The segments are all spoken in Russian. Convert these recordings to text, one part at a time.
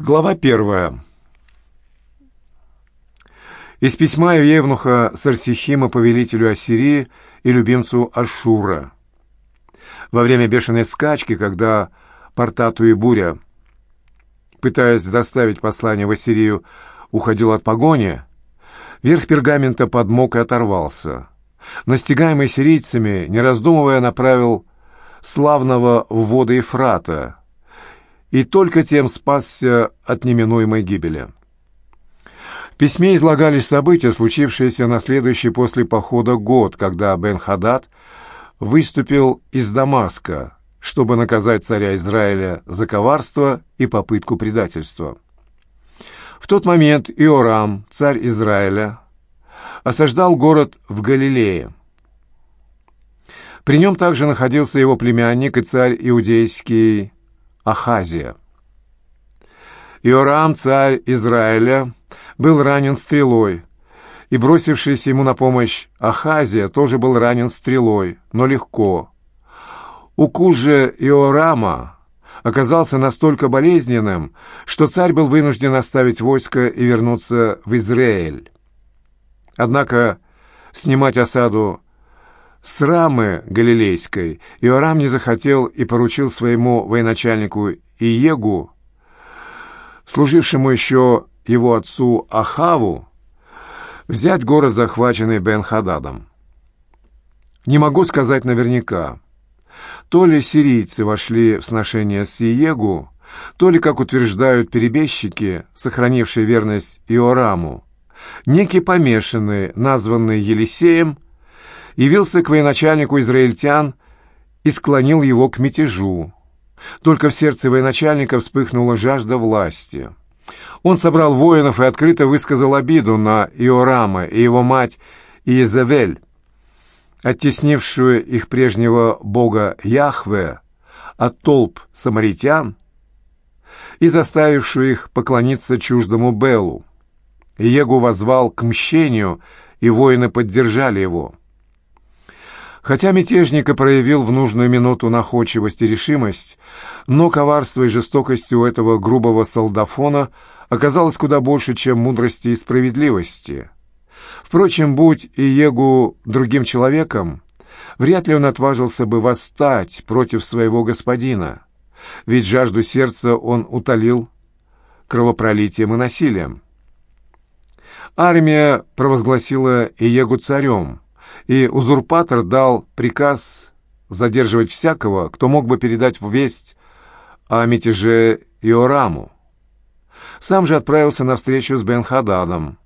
Глава первая. Из письма Евнуха Сарсихима повелителю Ассирии и любимцу Ашура. Во время бешеной скачки, когда Портату и Буря, пытаясь заставить послание в Ассирию, уходил от погони, верх пергамента подмок и оторвался. Настигаемый сирийцами, не раздумывая, направил славного в воды Ефрата, и только тем спасся от неминуемой гибели. В письме излагались события, случившиеся на следующий после похода год, когда Бен-Хадад выступил из Дамаска, чтобы наказать царя Израиля за коварство и попытку предательства. В тот момент Иорам, царь Израиля, осаждал город в Галилее. При нем также находился его племянник и царь иудейский Ахазия. Иорам, царь Израиля, был ранен стрелой, и бросившийся ему на помощь Ахазия тоже был ранен стрелой, но легко. Укус же Иорама оказался настолько болезненным, что царь был вынужден оставить войско и вернуться в Израиль. Однако снимать осаду с Рамы Галилейской Иорам не захотел и поручил своему военачальнику Иегу, служившему еще его отцу Ахаву, взять город, захваченный Бен-Хададом. Не могу сказать наверняка. То ли сирийцы вошли в сношение с Иегу, то ли, как утверждают перебежчики, сохранившие верность Иораму, некий помешанный, названный Елисеем, явился к военачальнику израильтян и склонил его к мятежу. Только в сердце военачальника вспыхнула жажда власти. Он собрал воинов и открыто высказал обиду на Иорама и его мать Иезавель, оттеснившую их прежнего бога Яхве от толп самаритян и заставившую их поклониться чуждому Белу. Иегу возвал к мщению, и воины поддержали его. Хотя мятежник и проявил в нужную минуту находчивость и решимость, но коварство и жестокость у этого грубого солдафона оказалось куда больше, чем мудрости и справедливости. Впрочем, будь Иегу другим человеком, вряд ли он отважился бы восстать против своего господина, ведь жажду сердца он утолил кровопролитием и насилием. Армия провозгласила Иегу царем – и узурпатор дал приказ задерживать всякого, кто мог бы передать весть о мятеже Иораму. Сам же отправился на встречу с Бен-Хададом.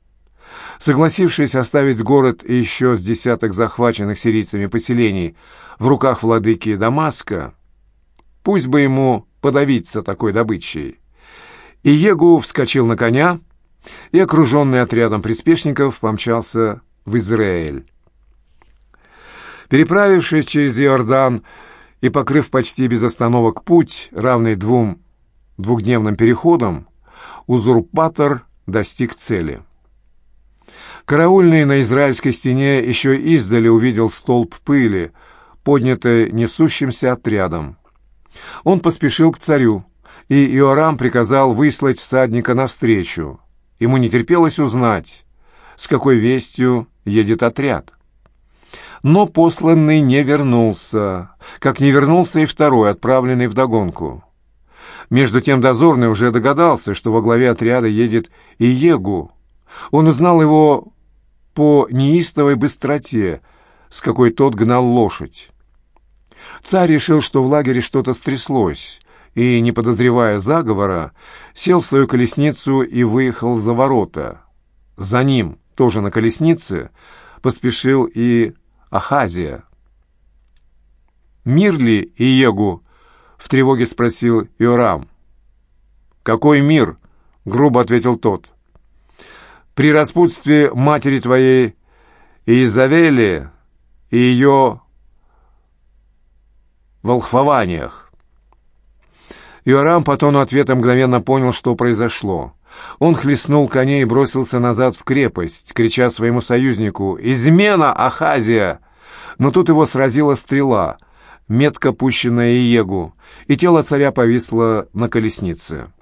Согласившись оставить город и еще с десяток захваченных сирийцами поселений в руках владыки Дамаска, пусть бы ему подавиться такой добычей. И Егу вскочил на коня и, окруженный отрядом приспешников, помчался в Израиль. Переправившись через Иордан и покрыв почти без остановок путь, равный двум двухдневным переходам, узурпатор достиг цели. Караульный на израильской стене еще издали увидел столб пыли, поднятый несущимся отрядом. Он поспешил к царю, и Иорам приказал выслать всадника навстречу. Ему не терпелось узнать, с какой вестью едет отряд но посланный не вернулся, как не вернулся и второй, отправленный вдогонку. Между тем дозорный уже догадался, что во главе отряда едет Иегу. Он узнал его по неистовой быстроте, с какой тот гнал лошадь. Царь решил, что в лагере что-то стряслось, и, не подозревая заговора, сел в свою колесницу и выехал за ворота. За ним, тоже на колеснице, поспешил и Ахазия. «Мир ли, Иегу?» — в тревоге спросил Иорам. «Какой мир?» — грубо ответил тот. «При распутстве матери твоей Изавели и ее волхвованиях». Иорам по тону ответа мгновенно понял, что произошло. Он хлестнул коней и бросился назад в крепость, крича своему союзнику «Измена, Ахазия!» Но тут его сразила стрела, метко пущенная Иегу, и тело царя повисло на колеснице.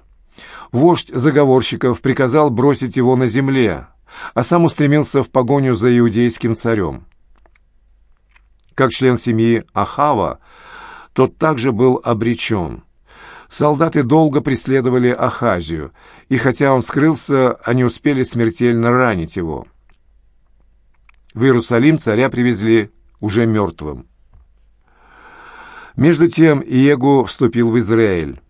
вождь заговорщиков приказал бросить его на земле, а сам устремился в погоню за иудейским царем. Как член семьи Ахава, тот также был обречен. Солдаты долго преследовали Ахазию, и хотя он скрылся, они успели смертельно ранить его. В Иерусалим царя привезли уже мертвым. Между тем Иегу вступил в Израиль.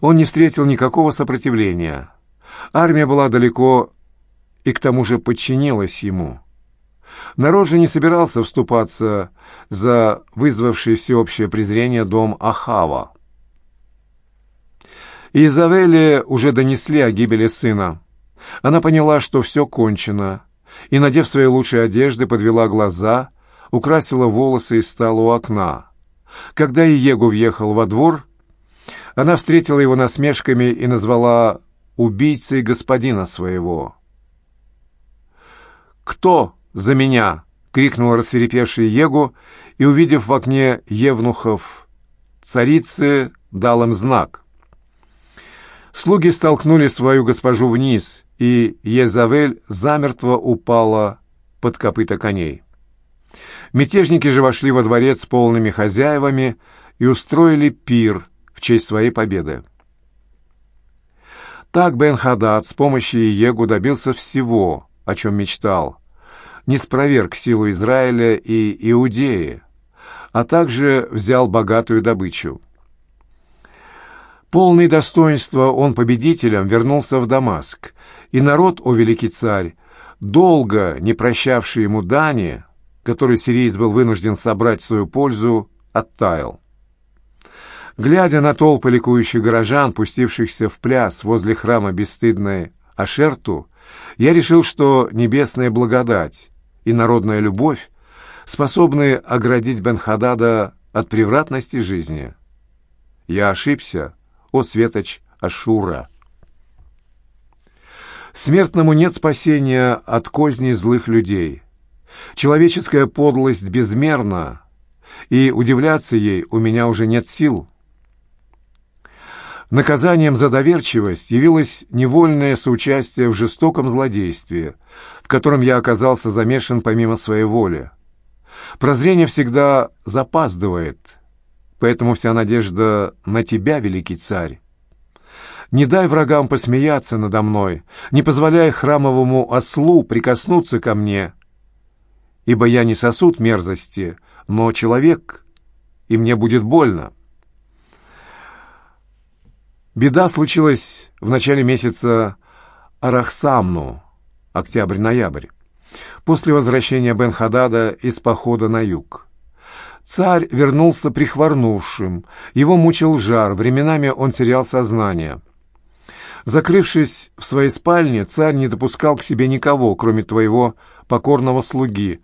Он не встретил никакого сопротивления. Армия была далеко и к тому же подчинилась ему. Народ же не собирался вступаться за вызвавший всеобщее презрение дом Ахава. Изавеле уже донесли о гибели сына. Она поняла, что все кончено, и, надев свои лучшие одежды, подвела глаза, украсила волосы и стала у окна. Когда Иегу въехал во двор, она встретила его насмешками и назвала убийцей господина своего. «Кто за меня?» — крикнул рассверепевший Егу, и, увидев в окне евнухов царицы, дал им знак. Слуги столкнули свою госпожу вниз, и Езавель замертво упала под копыта коней. Мятежники же вошли во дворец полными хозяевами и устроили пир в честь своей победы. Так Бен-Хадад с помощью Егу добился всего, о чем мечтал, не спроверг силу Израиля и Иудеи, а также взял богатую добычу. Полный достоинства он победителем вернулся в Дамаск, и народ, о великий царь, долго не прощавший ему дани, который сириец был вынужден собрать в свою пользу, оттаял. Глядя на толпы ликующих горожан, пустившихся в пляс возле храма бесстыдной Ашерту, я решил, что небесная благодать и народная любовь способны оградить Бен-Хадада от превратности жизни. Я ошибся, о светоч Ашура. Смертному нет спасения от козней злых людей. Человеческая подлость безмерна, и удивляться ей у меня уже нет сил. Наказанием за доверчивость явилось невольное соучастие в жестоком злодействе, в котором я оказался замешан помимо своей воли. Прозрение всегда запаздывает, поэтому вся надежда на тебя, великий царь. Не дай врагам посмеяться надо мной, не позволяй храмовому ослу прикоснуться ко мне, ибо я не сосуд мерзости, но человек, и мне будет больно. Беда случилась в начале месяца Арахсамну, октябрь-ноябрь, после возвращения Бен-Хадада из похода на юг. Царь вернулся прихворнувшим, его мучил жар, временами он терял сознание. Закрывшись в своей спальне, царь не допускал к себе никого, кроме твоего покорного слуги,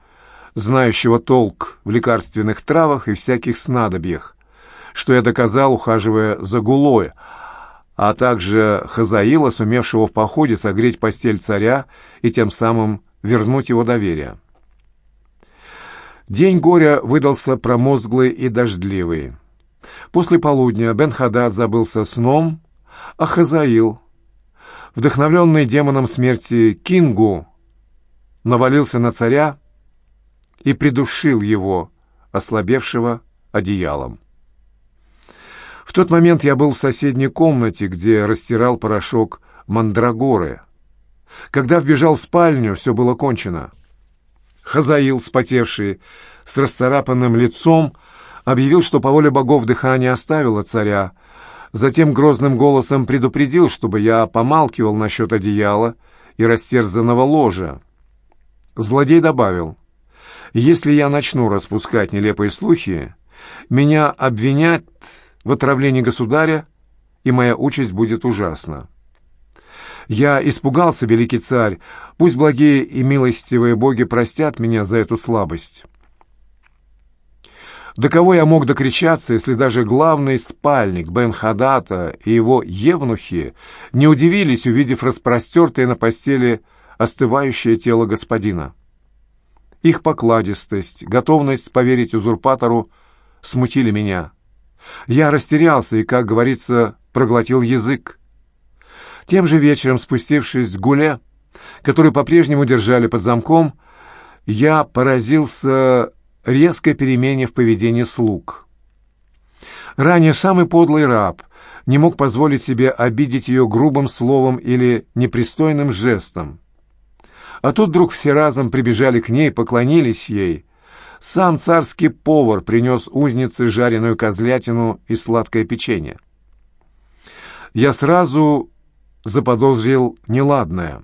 знающего толк в лекарственных травах и всяких снадобьях, что я доказал, ухаживая за гулой, а также Хазаила, сумевшего в походе согреть постель царя и тем самым вернуть его доверие. День горя выдался промозглый и дождливый. После полудня Бен-Хадад забылся сном, а Хазаил, вдохновленный демоном смерти Кингу, навалился на царя и придушил его, ослабевшего одеялом. В тот момент я был в соседней комнате, где растирал порошок мандрагоры. Когда вбежал в спальню, все было кончено. Хазаил, спотевший, с расцарапанным лицом, объявил, что по воле богов дыхание оставило царя, затем грозным голосом предупредил, чтобы я помалкивал насчет одеяла и растерзанного ложа. Злодей добавил, «Если я начну распускать нелепые слухи, меня обвинят в отравлении государя, и моя участь будет ужасна. Я испугался, великий царь, пусть благие и милостивые боги простят меня за эту слабость. До кого я мог докричаться, если даже главный спальник Бен Хадата и его евнухи не удивились, увидев распростертое на постели остывающее тело господина? Их покладистость, готовность поверить узурпатору смутили меня. Я растерялся и, как говорится, проглотил язык. Тем же вечером, спустившись с гуля, который по-прежнему держали под замком, я поразился резкой перемене в поведении слуг. Ранее самый подлый раб не мог позволить себе обидеть ее грубым словом или непристойным жестом. А тут вдруг все разом прибежали к ней, поклонились ей. Сам царский повар принес узнице жареную козлятину и сладкое печенье. Я сразу заподозрил неладное.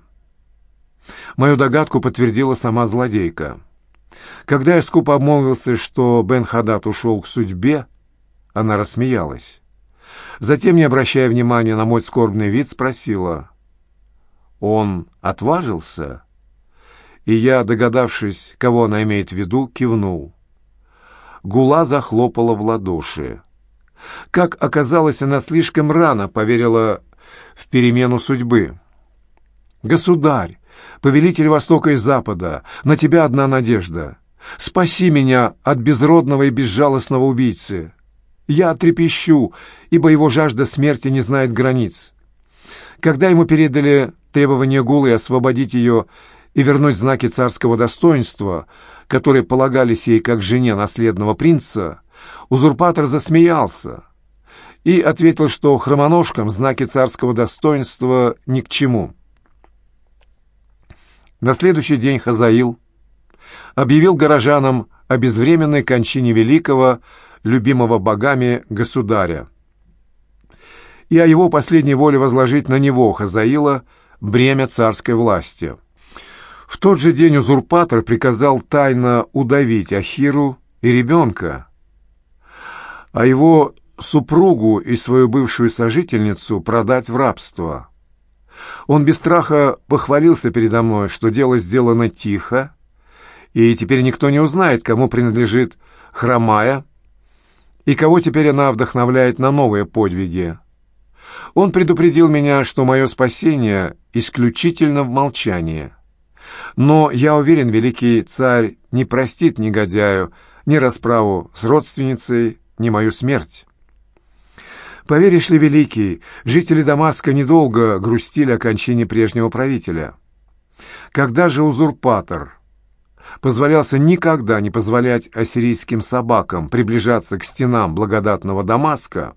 Мою догадку подтвердила сама злодейка. Когда я скупо обмолвился, что Бен Хадат ушел к судьбе, она рассмеялась. Затем, не обращая внимания на мой скорбный вид, спросила. «Он отважился?» И я, догадавшись, кого она имеет в виду, кивнул. Гула захлопала в ладоши. Как оказалось, она слишком рано поверила в перемену судьбы. «Государь, повелитель Востока и Запада, на тебя одна надежда. Спаси меня от безродного и безжалостного убийцы. Я трепещу, ибо его жажда смерти не знает границ. Когда ему передали требование Гулы освободить ее и вернуть знаки царского достоинства, которые полагались ей как жене наследного принца, узурпатор засмеялся и ответил, что хромоножкам знаки царского достоинства ни к чему. На следующий день Хазаил объявил горожанам о безвременной кончине великого, любимого богами государя, и о его последней воле возложить на него, Хазаила, бремя царской власти. В тот же день узурпатор приказал тайно удавить Ахиру и ребенка, а его супругу и свою бывшую сожительницу продать в рабство. Он без страха похвалился передо мной, что дело сделано тихо, и теперь никто не узнает, кому принадлежит хромая, и кого теперь она вдохновляет на новые подвиги. Он предупредил меня, что мое спасение исключительно в молчании. Но я уверен, великий царь не простит негодяю ни расправу с родственницей, ни мою смерть. Поверишь ли, Великий, жители Дамаска недолго грустили о кончине прежнего правителя. Когда же узурпатор позволялся никогда не позволять ассирийским собакам приближаться к стенам благодатного Дамаска,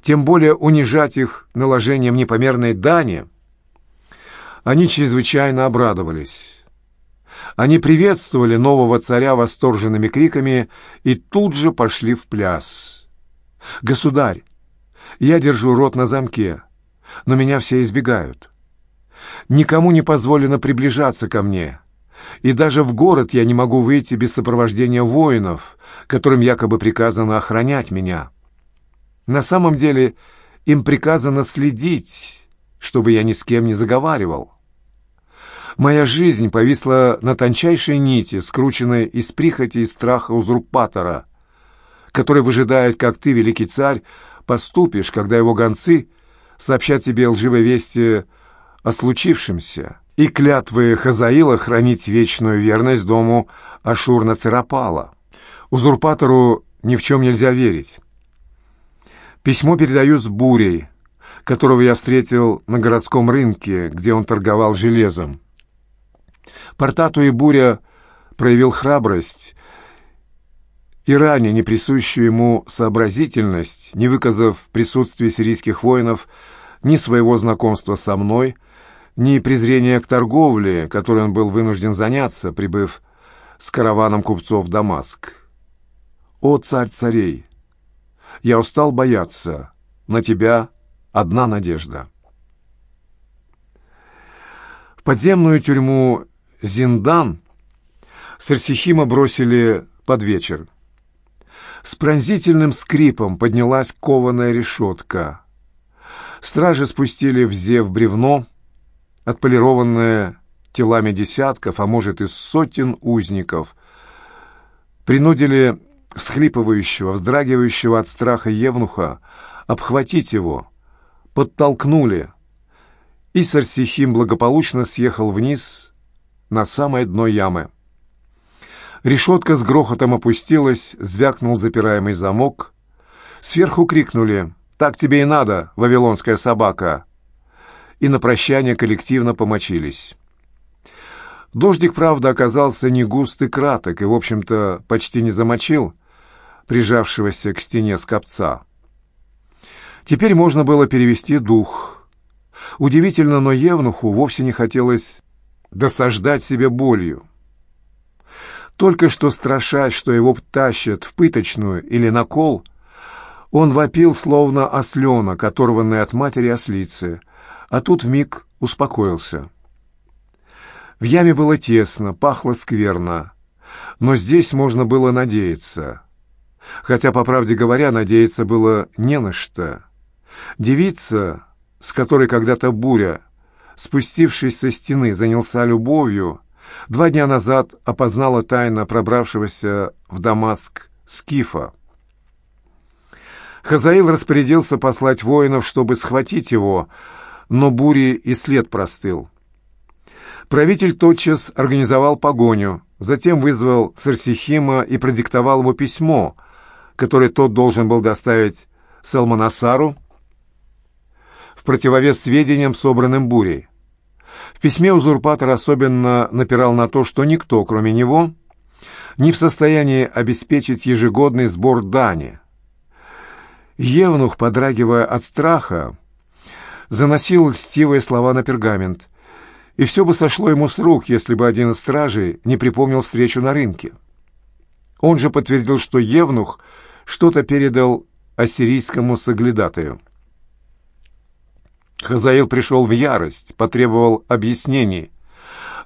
тем более унижать их наложением непомерной дани, они чрезвычайно обрадовались. Они приветствовали нового царя восторженными криками и тут же пошли в пляс. «Государь, я держу рот на замке, но меня все избегают. Никому не позволено приближаться ко мне, и даже в город я не могу выйти без сопровождения воинов, которым якобы приказано охранять меня. На самом деле им приказано следить, чтобы я ни с кем не заговаривал. Моя жизнь повисла на тончайшей нити, скрученной из прихоти и страха узурпатора, который выжидает, как ты, великий царь, поступишь, когда его гонцы сообщат тебе лживые вести о случившемся и клятвы Хазаила хранить вечную верность дому Ашур-Нацерапала. Узурпатору ни в чем нельзя верить. Письмо передаю с бурей, которого я встретил на городском рынке, где он торговал железом. Портату и буря проявил храбрость и ранее не присущую ему сообразительность, не выказав в присутствии сирийских воинов ни своего знакомства со мной, ни презрения к торговле, которой он был вынужден заняться, прибыв с караваном купцов в Дамаск. «О, царь царей! Я устал бояться. На тебя одна надежда». В подземную тюрьму Зиндан Сарсихима бросили под вечер. С пронзительным скрипом поднялась кованая решетка. Стражи спустили в зев бревно, отполированное телами десятков, а может и сотен узников. Принудили всхлипывающего, вздрагивающего от страха евнуха обхватить его, подтолкнули, и Сарсихим благополучно съехал вниз на самое дно ямы. Решетка с грохотом опустилась, звякнул запираемый замок. Сверху крикнули «Так тебе и надо, вавилонская собака!» и на прощание коллективно помочились. Дождик, правда, оказался не густ и краток, и, в общем-то, почти не замочил прижавшегося к стене скопца. Теперь можно было перевести дух. Удивительно, но Евнуху вовсе не хотелось досаждать себе болью. Только что страшась, что его тащат в пыточную или на кол, он вопил, словно осленок, оторванный от матери ослицы, а тут вмиг успокоился. В яме было тесно, пахло скверно, но здесь можно было надеяться. Хотя, по правде говоря, надеяться было не на что. Девица, с которой когда-то буря, спустившись со стены, занялся любовью, два дня назад опознала тайно пробравшегося в Дамаск Скифа. Хазаил распорядился послать воинов, чтобы схватить его, но бури и след простыл. Правитель тотчас организовал погоню, затем вызвал Сарсихима и продиктовал ему письмо, которое тот должен был доставить Салманасару в противовес сведениям, собранным бурей. В письме узурпатор особенно напирал на то, что никто, кроме него, не в состоянии обеспечить ежегодный сбор дани. Евнух, подрагивая от страха, заносил льстивые слова на пергамент, и все бы сошло ему с рук, если бы один из стражей не припомнил встречу на рынке. Он же подтвердил, что Евнух что-то передал ассирийскому соглядатаю. Хазаил пришел в ярость, потребовал объяснений.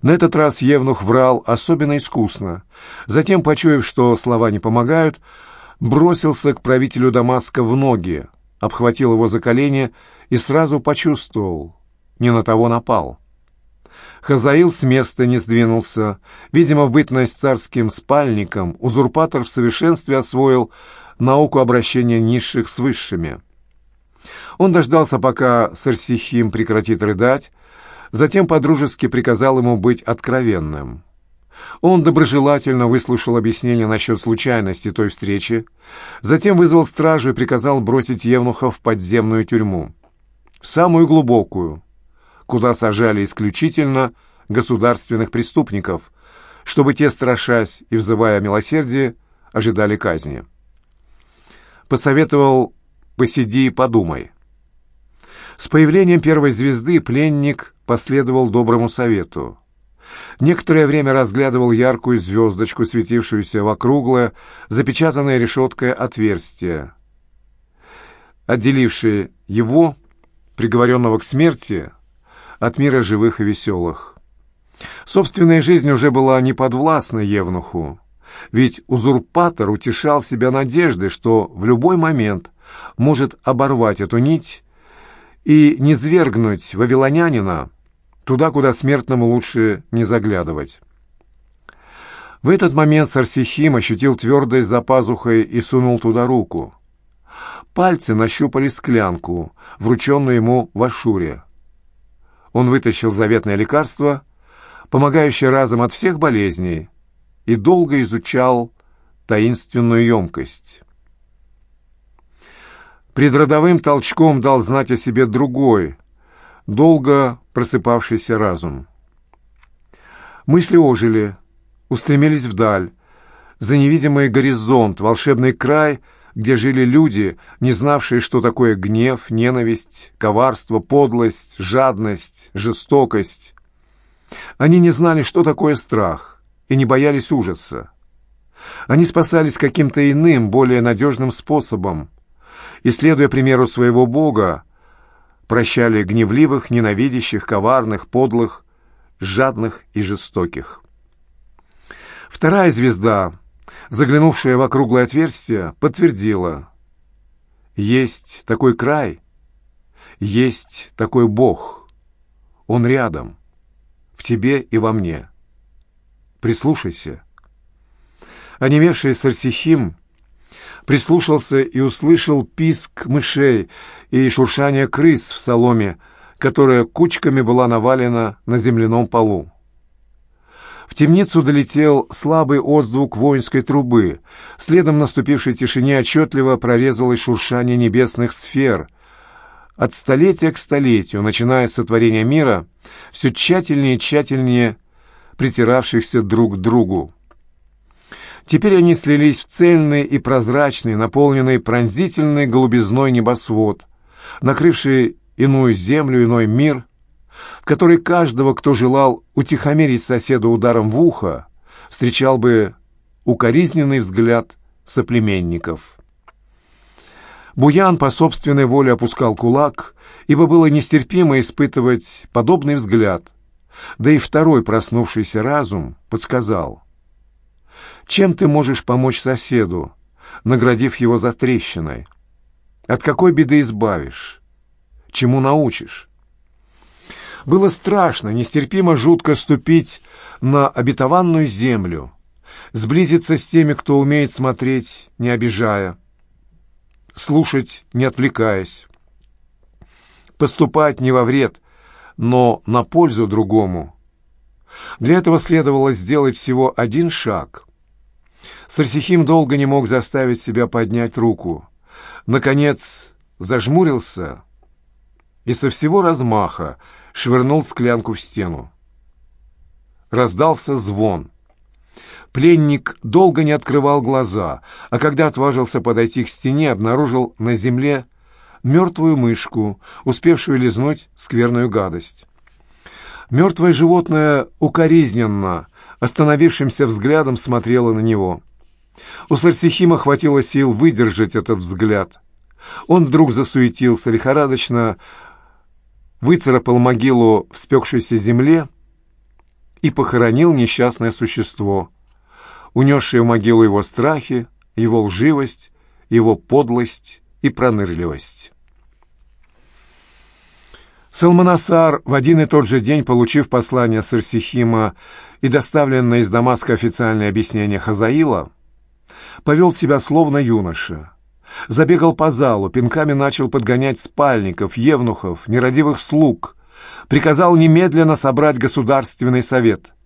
На этот раз Евнух врал особенно искусно. Затем, почуяв, что слова не помогают, бросился к правителю Дамаска в ноги, обхватил его за колени и сразу почувствовал, не на того напал. Хазаил с места не сдвинулся. Видимо, в бытность царским спальником узурпатор в совершенстве освоил науку обращения низших с высшими. Он дождался, пока Сарсихим прекратит рыдать, затем подружески приказал ему быть откровенным. Он доброжелательно выслушал объяснение насчет случайности той встречи, затем вызвал стражу и приказал бросить Евнуха в подземную тюрьму, в самую глубокую, куда сажали исключительно государственных преступников, чтобы те, страшась и взывая о милосердии, ожидали казни. Посоветовал «посиди и подумай». С появлением первой звезды пленник последовал доброму совету. Некоторое время разглядывал яркую звездочку, светившуюся в округлое, запечатанное решеткой отверстие. Отделившее его, приговоренного к смерти, от мира живых и веселых. Собственная жизнь уже была неподвластна Евнуху, ведь узурпатор утешал себя надеждой, что в любой момент может оборвать эту нить и низвергнуть вавилонянина туда, куда смертному лучше не заглядывать. В этот момент Сарсихим ощутил твердость за пазухой и сунул туда руку. Пальцы нащупали склянку, врученную ему в Ашуре. Он вытащил заветное лекарство, помогающее разом от всех болезней, и долго изучал таинственную емкость. Предродовым толчком дал знать о себе другой, долго просыпавшийся разум. Мысли ожили, устремились вдаль, за невидимый горизонт, волшебный край, где жили люди, не знавшие, что такое гнев, ненависть, коварство, подлость, жадность, жестокость. Они не знали, что такое страх, и не боялись ужаса. Они спасались каким-то иным, более надежным способом, и, следуя примеру своего Бога, прощали гневливых, ненавидящих, коварных, подлых, жадных и жестоких. Вторая звезда, заглянувшая в округлое отверстие, подтвердила «Есть такой край, есть такой Бог, Он рядом, в тебе и во мне. Прислушайся». Онемевший Сарсихим прислушался и услышал писк мышей и шуршание крыс в соломе, которая кучками была навалена на земляном полу. В темницу долетел слабый отзвук воинской трубы. Следом наступившей тишине отчетливо прорезалось шуршание небесных сфер, от столетия к столетию, начиная с сотворения мира, все тщательнее и тщательнее притиравшихся друг к другу. Теперь они слились в цельный и прозрачный, наполненный пронзительной голубизной небосвод, накрывший иную землю, иной мир, в который каждого, кто желал утихомирить соседа ударом в ухо, встречал бы укоризненный взгляд соплеменников. Буян по собственной воле опускал кулак, ибо было нестерпимо испытывать подобный взгляд. Да и второй проснувшийся разум подсказал. Чем ты можешь помочь соседу, наградив его за трещиной? От какой беды избавишь? Чему научишь? Было страшно, нестерпимо жутко ступить на обетованную землю, сблизиться с теми, кто умеет смотреть, не обижая, слушать, не отвлекаясь, поступать не во вред, но на пользу другому. Для этого следовало сделать всего один шаг. Сарсихим долго не мог заставить себя поднять руку. Наконец зажмурился и со всего размаха швырнул склянку в стену. Раздался звон. Пленник долго не открывал глаза, а когда отважился подойти к стене, обнаружил на земле мертвую мышку, успевшую лизнуть скверную гадость. Мертвое животное укоризненно, остановившимся взглядом смотрело на него. У Сарсихима хватило сил выдержать этот взгляд. Он вдруг засуетился, лихорадочно выцарапал могилу в спекшейся земле и похоронил несчастное существо — унесшие в могилу его страхи, его лживость, его подлость и пронырливость. Салманасар, в один и тот же день получив послание Сарсихима и доставленное из Дамаска официальное объяснение Хазаила, повел себя словно юноша. Забегал по залу, пинками начал подгонять спальников, евнухов, нерадивых слуг, приказал немедленно собрать Государственный совет —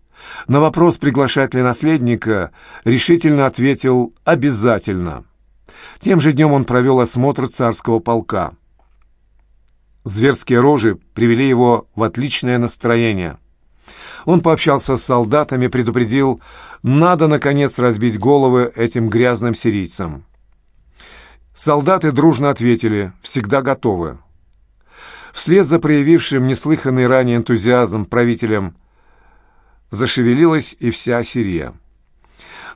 на вопрос, приглашать ли наследника, решительно ответил «обязательно». Тем же днем он провел осмотр царского полка. Зверские рожи привели его в отличное настроение. Он пообщался с солдатами, предупредил, надо, наконец, разбить головы этим грязным сирийцам. Солдаты дружно ответили «всегда готовы». Вслед за проявившим неслыханный ранее энтузиазм правителем зашевелилась и вся Сирия.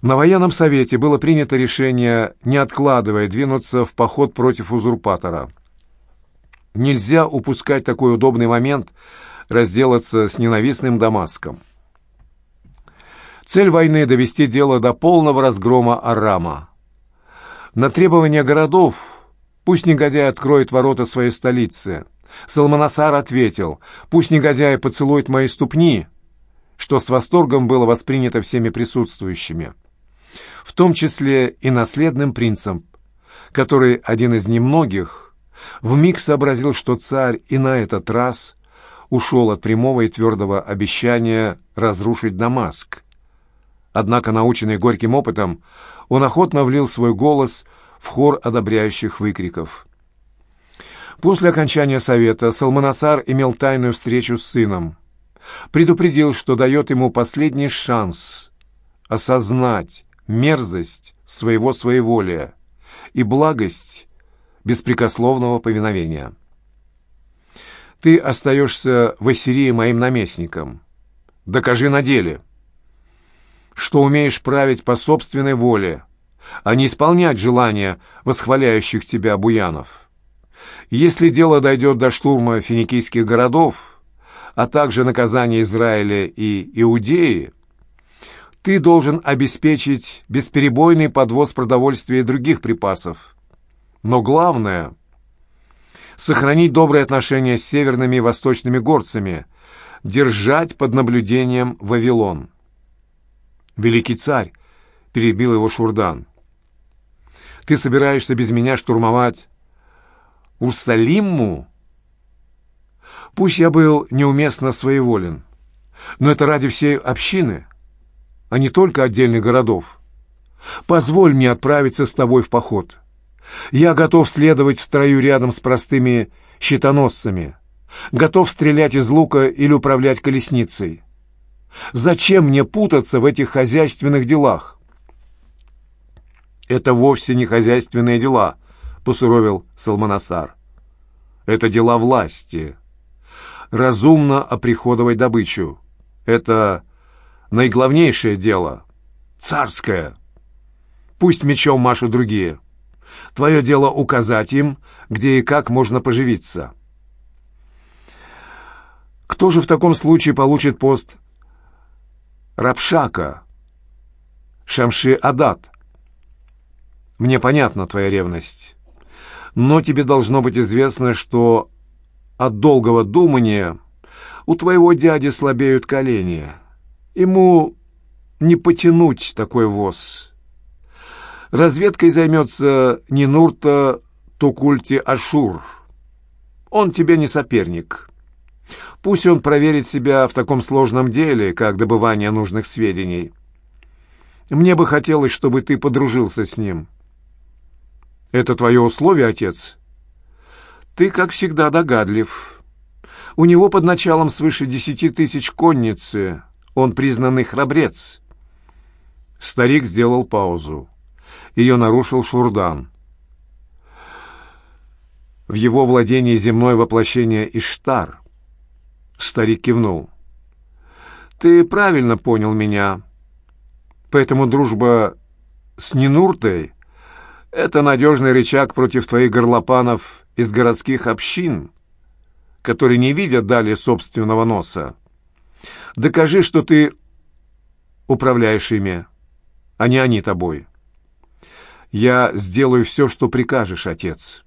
На военном совете было принято решение, не откладывая, двинуться в поход против узурпатора. Нельзя упускать такой удобный момент разделаться с ненавистным Дамаском. Цель войны — довести дело до полного разгрома Арама. На требования городов пусть негодяй откроет ворота своей столицы. Салманасар ответил, пусть негодяй поцелует мои ступни — что с восторгом было воспринято всеми присутствующими, в том числе и наследным принцем, который один из немногих вмиг сообразил, что царь и на этот раз ушел от прямого и твердого обещания разрушить Дамаск. Однако, наученный горьким опытом, он охотно влил свой голос в хор одобряющих выкриков. После окончания совета Салманасар имел тайную встречу с сыном предупредил, что дает ему последний шанс осознать мерзость своего своеволия и благость беспрекословного повиновения. Ты остаешься в Ассирии моим наместником. Докажи на деле, что умеешь править по собственной воле, а не исполнять желания восхваляющих тебя буянов. Если дело дойдет до штурма финикийских городов, а также наказание Израиля и Иудеи, ты должен обеспечить бесперебойный подвоз продовольствия и других припасов. Но главное — сохранить добрые отношения с северными и восточными горцами, держать под наблюдением Вавилон. «Великий царь!» — перебил его Шурдан. «Ты собираешься без меня штурмовать Урсалимму?» Пусть я был неуместно своеволен, но это ради всей общины, а не только отдельных городов. Позволь мне отправиться с тобой в поход. Я готов следовать в строю рядом с простыми щитоносцами, готов стрелять из лука или управлять колесницей. Зачем мне путаться в этих хозяйственных делах? «Это вовсе не хозяйственные дела», — посуровил Салманасар. «Это дела власти. Разумно оприходовать добычу. Это наиглавнейшее дело. Царское. Пусть мечом машут другие. Твое дело указать им, где и как можно поживиться». Кто же в таком случае получит пост Рапшака, Шамши-Адат? Мне понятна твоя ревность. Но тебе должно быть известно, что от долгого думания у твоего дяди слабеют колени. Ему не потянуть такой воз. Разведкой займется не Нурта Тукульти Ашур. Он тебе не соперник. Пусть он проверит себя в таком сложном деле, как добывание нужных сведений. Мне бы хотелось, чтобы ты подружился с ним». «Это твое условие, отец?» «Ты, как всегда, догадлив. У него под началом свыше десяти тысяч конницы. Он признанный храбрец». Старик сделал паузу. Ее нарушил Шурдан. В его владении земное воплощение Иштар. Старик кивнул. «Ты правильно понял меня. Поэтому дружба с Нинуртой это надежный рычаг против твоих горлопанов из городских общин, которые не видят далее собственного носа. Докажи, что ты управляешь ими, а не они тобой. Я сделаю все, что прикажешь, отец».